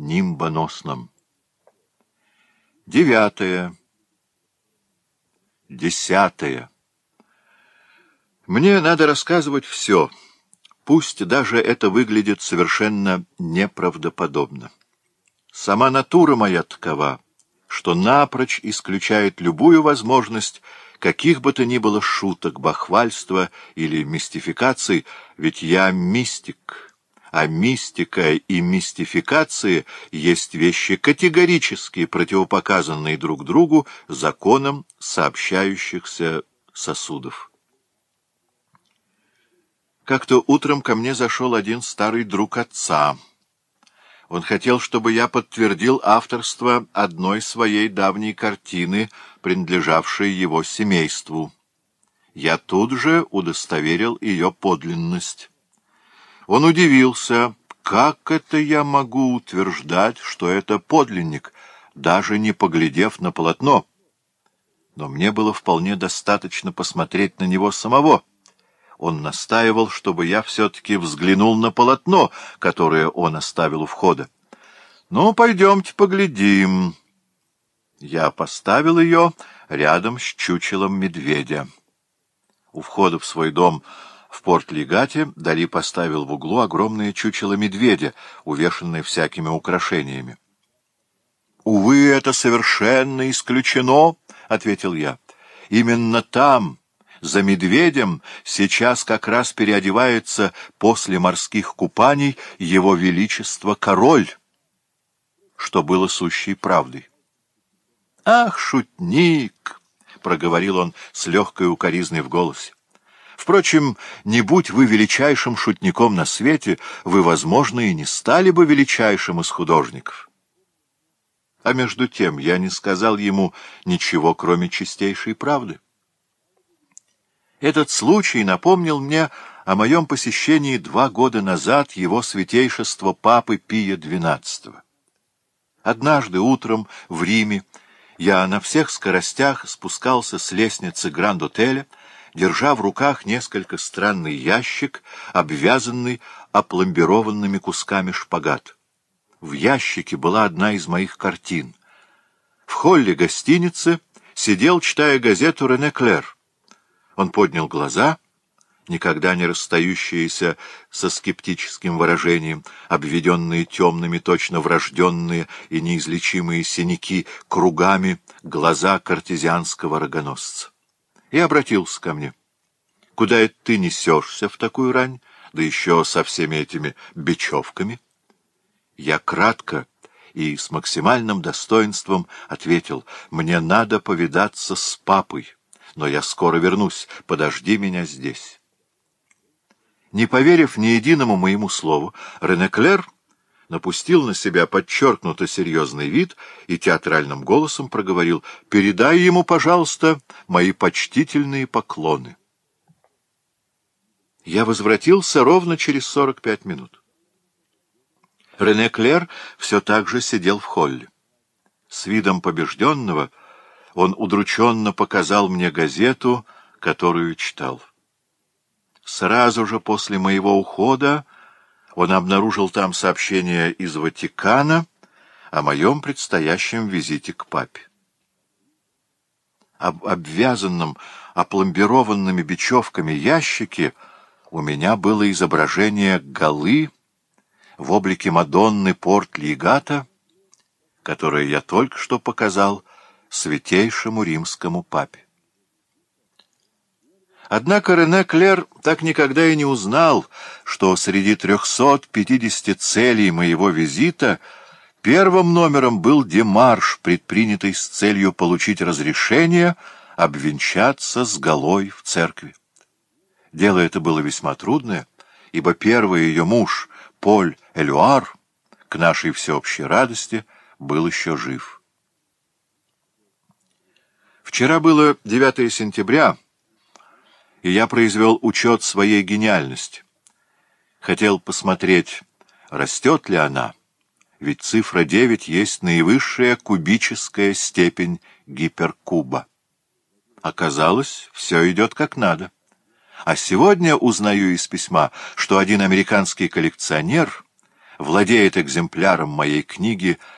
нимбоносном. Девятое. Десятое. Мне надо рассказывать все, пусть даже это выглядит совершенно неправдоподобно. Сама натура моя такова, что напрочь исключает любую возможность каких бы то ни было шуток, бахвальства или мистификаций, ведь я мистик, а мистика и мистификации есть вещи, категорически противопоказанные друг другу законом сообщающихся сосудов. Как-то утром ко мне зашел один старый друг отца. Он хотел, чтобы я подтвердил авторство одной своей давней картины, принадлежавшей его семейству. Я тут же удостоверил ее подлинность. Он удивился, как это я могу утверждать, что это подлинник, даже не поглядев на полотно. Но мне было вполне достаточно посмотреть на него самого. Он настаивал, чтобы я все-таки взглянул на полотно, которое он оставил у входа. «Ну, пойдемте поглядим». Я поставил ее рядом с чучелом медведя. У входа в свой дом в порт-легате Дали поставил в углу огромное чучело медведя, увешанное всякими украшениями. «Увы, это совершенно исключено», — ответил я. «Именно там, за медведем, сейчас как раз переодевается после морских купаний его величество король» что было сущей правдой. «Ах, шутник!» — проговорил он с легкой укоризной в голосе. Впрочем, не будь вы величайшим шутником на свете, вы, возможно, и не стали бы величайшим из художников. А между тем я не сказал ему ничего, кроме чистейшей правды. Этот случай напомнил мне о моем посещении два года назад его святейшества Папы Пия XII. Однажды утром в Риме я на всех скоростях спускался с лестницы Гранд-отеля, держа в руках несколько странный ящик, обвязанный опломбированными кусками шпагат. В ящике была одна из моих картин. В холле гостиницы сидел, читая газету, Рене Клер. Он поднял глаза, никогда не расстающиеся со скептическим выражением, обведенные темными, точно врожденные и неизлечимые синяки кругами глаза картезианского рогоносца и обратился ко мне. — Куда это ты несешься в такую рань, да еще со всеми этими бечевками? Я кратко и с максимальным достоинством ответил, — мне надо повидаться с папой, но я скоро вернусь, подожди меня здесь. Не поверив ни единому моему слову, Ренеклер напустил на себя подчеркнуто серьезный вид и театральным голосом проговорил «Передай ему, пожалуйста, мои почтительные поклоны». Я возвратился ровно через сорок пять минут. Рене Клер все так же сидел в холле. С видом побежденного он удрученно показал мне газету, которую читал. Сразу же после моего ухода он обнаружил там сообщение из Ватикана о моем предстоящем визите к папе. Об обвязанном, опломбированными бечевками ящике у меня было изображение голы в облике Мадонны Порт-Лигата, которое я только что показал святейшему римскому папе. Однако Рене Клер так никогда и не узнал, что среди 350 целей моего визита первым номером был демарш, предпринятый с целью получить разрешение обвенчаться с голой в церкви. Дело это было весьма трудное, ибо первый ее муж, Поль Элюар, к нашей всеобщей радости, был еще жив. Вчера было 9 сентября, и я произвел учет своей гениальности. Хотел посмотреть, растет ли она, ведь цифра 9 есть наивысшая кубическая степень гиперкуба. Оказалось, все идет как надо. А сегодня узнаю из письма, что один американский коллекционер владеет экземпляром моей книги